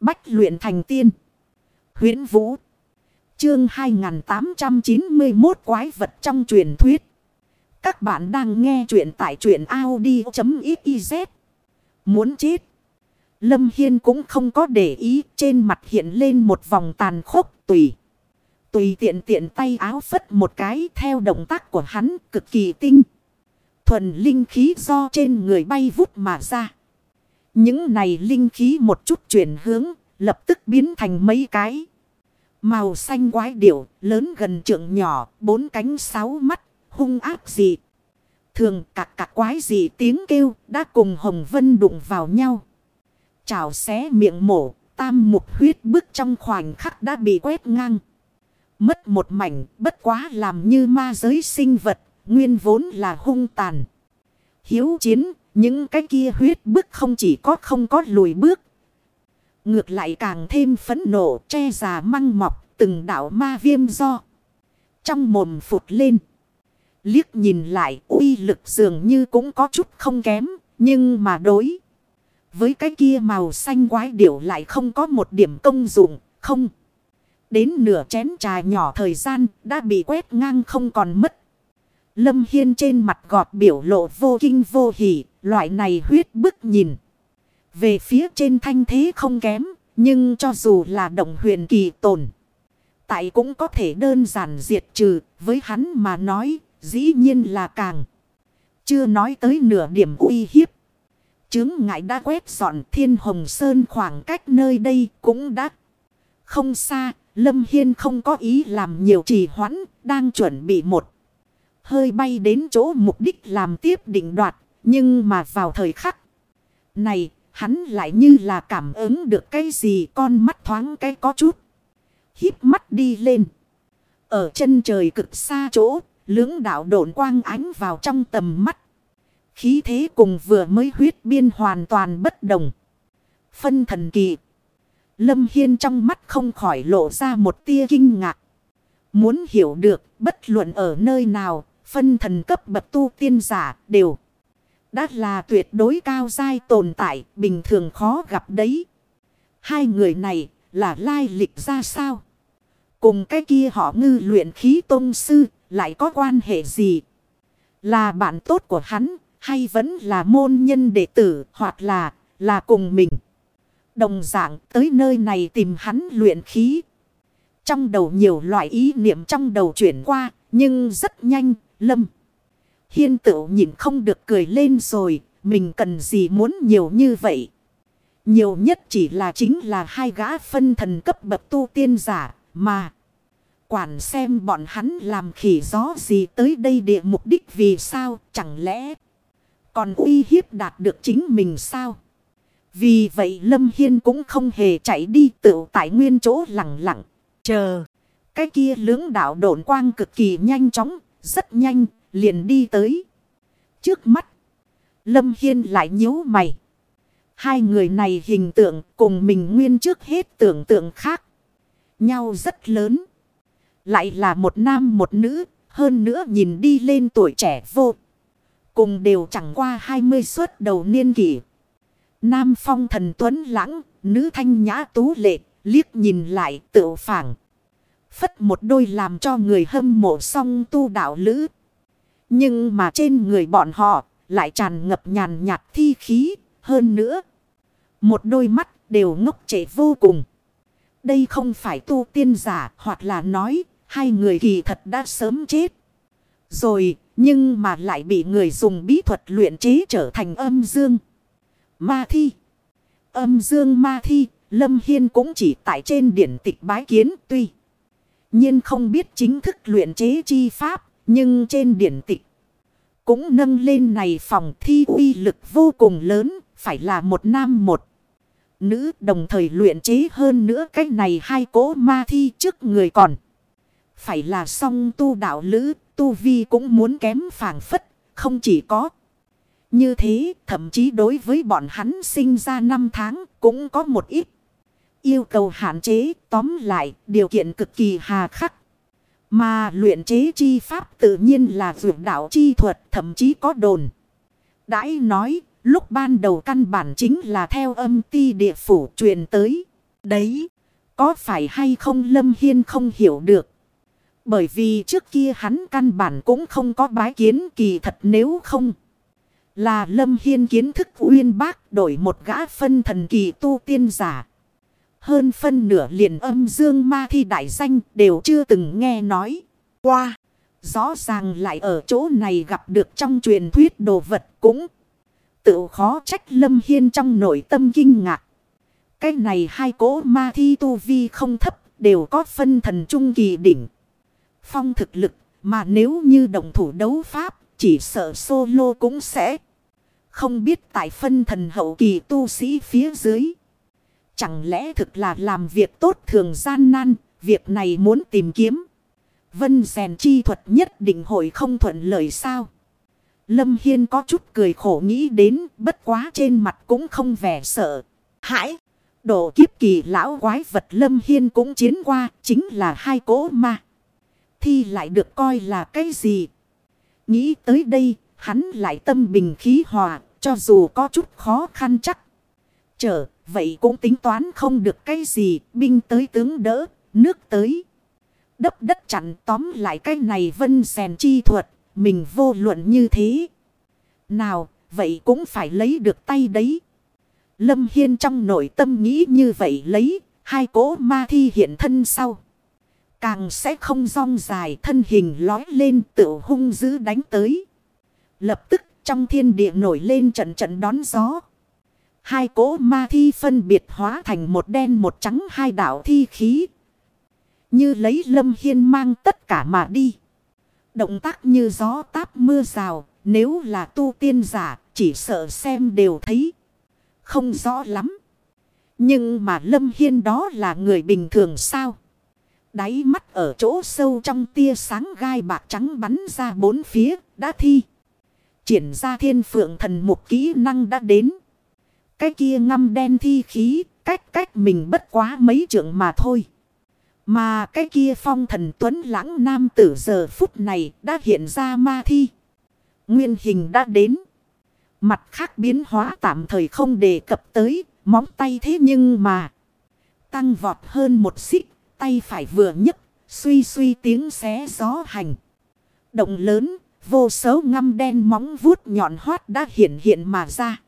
Bách luyện thành tiên. huyễn Vũ. Chương 2891 quái vật trong truyền thuyết. Các bạn đang nghe truyện tại truyện Audi.xyz. Muốn chết. Lâm Hiên cũng không có để ý, trên mặt hiện lên một vòng tàn khốc tùy. Tùy tiện tiện tay áo phất một cái theo động tác của hắn cực kỳ tinh. Thuần linh khí do trên người bay vút mà ra. Những này linh khí một chút chuyển hướng lập tức biến thành mấy cái. Màu xanh quái điểu lớn gần trượng nhỏ bốn cánh sáu mắt hung ác dị. Thường cạc cạc quái dị tiếng kêu đã cùng Hồng Vân đụng vào nhau. chào xé miệng mổ, tam mục huyết bước trong khoảnh khắc đã bị quét ngang. Mất một mảnh, bất quá làm như ma giới sinh vật, nguyên vốn là hung tàn. Hiếu chiến, những cái kia huyết bước không chỉ có không có lùi bước. Ngược lại càng thêm phấn nộ, che già măng mọc, từng đảo ma viêm do. Trong mồm phụt lên. Liếc nhìn lại, uy lực dường như cũng có chút không kém, nhưng mà đối. Với cái kia màu xanh quái điểu lại không có một điểm công dụng, không. Đến nửa chén trà nhỏ thời gian đã bị quét ngang không còn mất. Lâm Hiên trên mặt gọt biểu lộ vô kinh vô hỉ, loại này huyết bức nhìn. Về phía trên thanh thế không kém, nhưng cho dù là động huyền kỳ tồn. Tại cũng có thể đơn giản diệt trừ, với hắn mà nói, dĩ nhiên là càng. Chưa nói tới nửa điểm uy hiếp. Chứng ngại đã quét dọn thiên hồng sơn khoảng cách nơi đây cũng đã không xa. Lâm Hiên không có ý làm nhiều trì hoãn, đang chuẩn bị một. Hơi bay đến chỗ mục đích làm tiếp định đoạt, nhưng mà vào thời khắc này, hắn lại như là cảm ứng được cái gì con mắt thoáng cái có chút. Híp mắt đi lên. Ở chân trời cực xa chỗ, lưỡng đạo độn quang ánh vào trong tầm mắt. Khí thế cùng vừa mới huyết biên hoàn toàn bất đồng. Phân thần kỳ. Lâm Hiên trong mắt không khỏi lộ ra một tia kinh ngạc. Muốn hiểu được bất luận ở nơi nào, phân thần cấp bậc tu tiên giả đều. Đã là tuyệt đối cao dai tồn tại, bình thường khó gặp đấy. Hai người này là lai lịch ra sao? Cùng cái kia họ ngư luyện khí tôn sư lại có quan hệ gì? Là bạn tốt của hắn hay vẫn là môn nhân đệ tử hoặc là là cùng mình? Đồng dạng tới nơi này tìm hắn luyện khí. Trong đầu nhiều loại ý niệm trong đầu chuyển qua nhưng rất nhanh lâm. Hiên tựu nhìn không được cười lên rồi, mình cần gì muốn nhiều như vậy. Nhiều nhất chỉ là chính là hai gã phân thần cấp bậc tu tiên giả, mà. Quản xem bọn hắn làm khỉ gió gì tới đây địa mục đích vì sao, chẳng lẽ còn uy hiếp đạt được chính mình sao? Vì vậy Lâm Hiên cũng không hề chạy đi tự tại nguyên chỗ lặng lặng. Chờ. Cái kia lưỡng đạo độn quang cực kỳ nhanh chóng. Rất nhanh. Liền đi tới. Trước mắt. Lâm Hiên lại nhíu mày. Hai người này hình tượng cùng mình nguyên trước hết tưởng tượng khác. Nhau rất lớn. Lại là một nam một nữ. Hơn nữa nhìn đi lên tuổi trẻ vô. Cùng đều chẳng qua 20 suốt đầu niên kỷ. Nam phong thần tuấn lãng, nữ thanh nhã tú lệ, liếc nhìn lại tự phảng. Phất một đôi làm cho người hâm mộ song tu đạo lữ. Nhưng mà trên người bọn họ lại tràn ngập nhàn nhạt thi khí hơn nữa. Một đôi mắt đều ngốc trẻ vô cùng. Đây không phải tu tiên giả hoặc là nói hai người kỳ thật đã sớm chết. Rồi nhưng mà lại bị người dùng bí thuật luyện chế trở thành âm dương. Ma thi. Âm dương ma thi, Lâm Hiên cũng chỉ tại trên điển tịch bái kiến tuy. nhiên không biết chính thức luyện chế chi pháp, nhưng trên điển tịch. Cũng nâng lên này phòng thi uy lực vô cùng lớn, phải là một nam một. Nữ đồng thời luyện chế hơn nữa cái này hai cỗ ma thi trước người còn. Phải là song tu đạo lữ, tu vi cũng muốn kém phản phất, không chỉ có. Như thế, thậm chí đối với bọn hắn sinh ra năm tháng cũng có một ít. Yêu cầu hạn chế, tóm lại, điều kiện cực kỳ hà khắc. Mà luyện chế chi pháp tự nhiên là vượt đạo chi thuật, thậm chí có đồn. Đãi nói, lúc ban đầu căn bản chính là theo âm ti địa phủ truyền tới. Đấy, có phải hay không Lâm Hiên không hiểu được. Bởi vì trước kia hắn căn bản cũng không có bái kiến kỳ thật nếu không. Là Lâm Hiên kiến thức uyên bác đổi một gã phân thần kỳ tu tiên giả. Hơn phân nửa liền âm dương ma thi đại danh đều chưa từng nghe nói. Qua, rõ ràng lại ở chỗ này gặp được trong truyền thuyết đồ vật cũng tự khó trách Lâm Hiên trong nội tâm kinh ngạc. Cái này hai cỗ ma thi tu vi không thấp đều có phân thần trung kỳ đỉnh. Phong thực lực mà nếu như đồng thủ đấu pháp chỉ sợ solo cũng sẽ không biết tại phân thần hậu kỳ tu sĩ phía dưới. Chẳng lẽ thực là làm việc tốt thường gian nan, việc này muốn tìm kiếm. Vân rèn chi thuật nhất định hội không thuận lợi sao? Lâm Hiên có chút cười khổ nghĩ đến bất quá trên mặt cũng không vẻ sợ. Hãi! Độ kiếp kỳ lão quái vật Lâm Hiên cũng chiến qua chính là hai cỗ ma. Thì lại được coi là cái gì? Nghĩ tới đây hắn lại tâm bình khí hòa cho dù có chút khó khăn chắc. chờ vậy cũng tính toán không được cái gì binh tới tướng đỡ nước tới. Đấp đất chặn tóm lại cái này vân xèn chi thuật mình vô luận như thế. Nào, vậy cũng phải lấy được tay đấy. Lâm Hiên trong nội tâm nghĩ như vậy lấy, hai cỗ ma thi hiện thân sau. Càng sẽ không rong dài thân hình lói lên tự hung dữ đánh tới. Lập tức trong thiên địa nổi lên trận trận đón gió. Hai cỗ ma thi phân biệt hóa thành một đen một trắng hai đảo thi khí. Như lấy lâm hiên mang tất cả mà đi. Động tác như gió táp mưa rào, nếu là tu tiên giả, chỉ sợ xem đều thấy. Không rõ lắm. Nhưng mà Lâm Hiên đó là người bình thường sao? Đáy mắt ở chỗ sâu trong tia sáng gai bạc trắng bắn ra bốn phía, đã thi. Triển ra thiên phượng thần một kỹ năng đã đến. Cái kia ngâm đen thi khí, cách cách mình bất quá mấy trượng mà thôi. Mà cái kia phong thần tuấn lãng nam tử giờ phút này đã hiện ra ma thi. Nguyên hình đã đến. Mặt khác biến hóa tạm thời không đề cập tới, móng tay thế nhưng mà. Tăng vọt hơn một xích, tay phải vừa nhấc, suy suy tiếng xé gió hành. Động lớn, vô số ngăm đen móng vuốt nhọn hoát đã hiện hiện mà ra.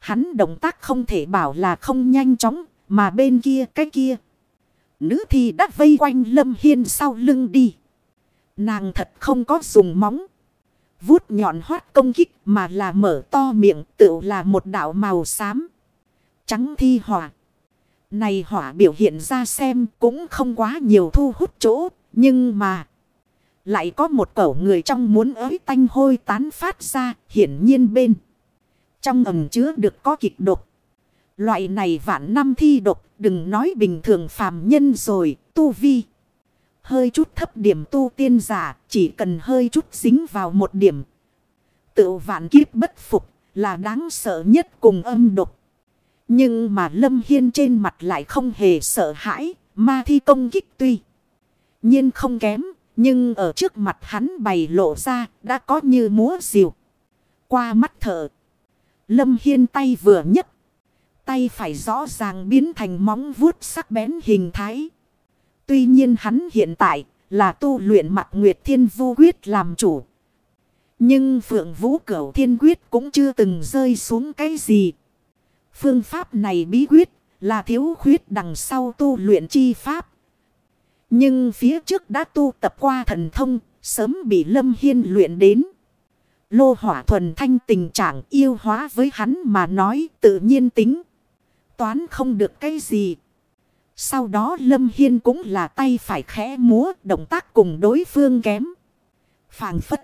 Hắn động tác không thể bảo là không nhanh chóng, mà bên kia cái kia. Nữ thi đã vây quanh Lâm Hiên sau lưng đi. Nàng thật không có dùng móng. Vút nhọn hoát công kích mà là mở to miệng tựu là một đảo màu xám. Trắng thi hỏa. Này hỏa biểu hiện ra xem cũng không quá nhiều thu hút chỗ. Nhưng mà. Lại có một cẩu người trong muốn ới tanh hôi tán phát ra. Hiển nhiên bên. Trong ẩm chứa được có kịch độc. Loại này vạn năm thi độc đừng nói bình thường phàm nhân rồi, tu vi. Hơi chút thấp điểm tu tiên giả, chỉ cần hơi chút dính vào một điểm. Tự vạn kiếp bất phục là đáng sợ nhất cùng âm độc. Nhưng mà Lâm Hiên trên mặt lại không hề sợ hãi, ma thi công kích tuy. nhiên không kém, nhưng ở trước mặt hắn bày lộ ra đã có như múa diều. Qua mắt thở. Lâm Hiên tay vừa nhất, Tay phải rõ ràng biến thành móng vuốt sắc bén hình thái. Tuy nhiên hắn hiện tại là tu luyện mặt Nguyệt Thiên Vu Quyết làm chủ. Nhưng Phượng Vũ Cửu Thiên Quyết cũng chưa từng rơi xuống cái gì. Phương pháp này bí quyết là thiếu khuyết đằng sau tu luyện chi pháp. Nhưng phía trước đã tu tập qua thần thông, sớm bị Lâm Hiên luyện đến. Lô hỏa thuần thanh tình trạng yêu hóa với hắn mà nói tự nhiên tính toán không được cái gì. Sau đó Lâm Hiên cũng là tay phải khẽ múa, động tác cùng đối phương kém. Phàng phất.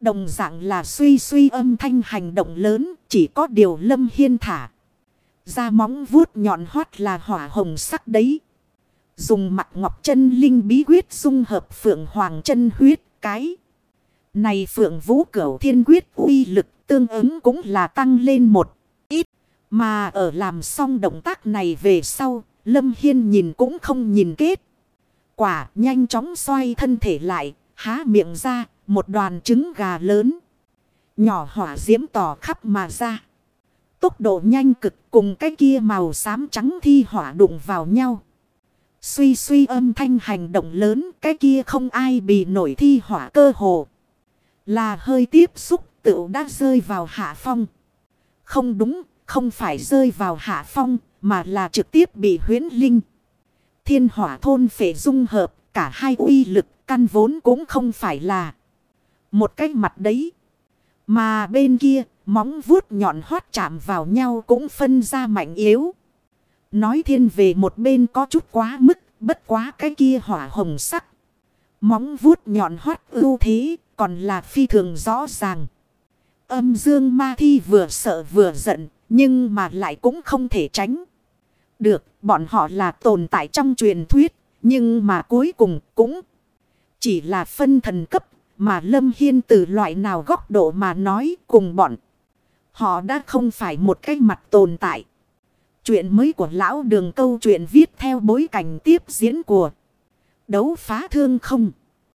Đồng dạng là suy suy âm thanh hành động lớn, chỉ có điều Lâm Hiên thả. Ra móng vuốt nhọn hoắt là hỏa hồng sắc đấy. Dùng mặt ngọc chân linh bí quyết dung hợp phượng hoàng chân huyết, cái. Này phượng vũ cửu thiên quyết uy lực tương ứng cũng là tăng lên một. ít Mà ở làm xong động tác này về sau, Lâm Hiên nhìn cũng không nhìn kết. Quả nhanh chóng xoay thân thể lại, há miệng ra, một đoàn trứng gà lớn. Nhỏ hỏa diễm tỏ khắp mà ra. Tốc độ nhanh cực cùng cái kia màu xám trắng thi hỏa đụng vào nhau. Suy suy âm thanh hành động lớn cái kia không ai bị nổi thi hỏa cơ hồ. Là hơi tiếp xúc tự đã rơi vào hạ phong. Không đúng, không phải rơi vào hạ phong mà là trực tiếp bị huyến linh. Thiên hỏa thôn phệ dung hợp cả hai uy lực căn vốn cũng không phải là một cái mặt đấy. Mà bên kia Móng vuốt nhọn hoắt chạm vào nhau cũng phân ra mạnh yếu. Nói thiên về một bên có chút quá mức, bất quá cái kia hỏa hồng sắc. Móng vuốt nhọn hoắt ưu thế, còn là phi thường rõ ràng. Âm dương ma thi vừa sợ vừa giận, nhưng mà lại cũng không thể tránh. Được, bọn họ là tồn tại trong truyền thuyết, nhưng mà cuối cùng cũng chỉ là phân thần cấp, mà Lâm Hiên từ loại nào góc độ mà nói cùng bọn. Họ đã không phải một cái mặt tồn tại. Chuyện mới của lão đường câu chuyện viết theo bối cảnh tiếp diễn của đấu phá thương không.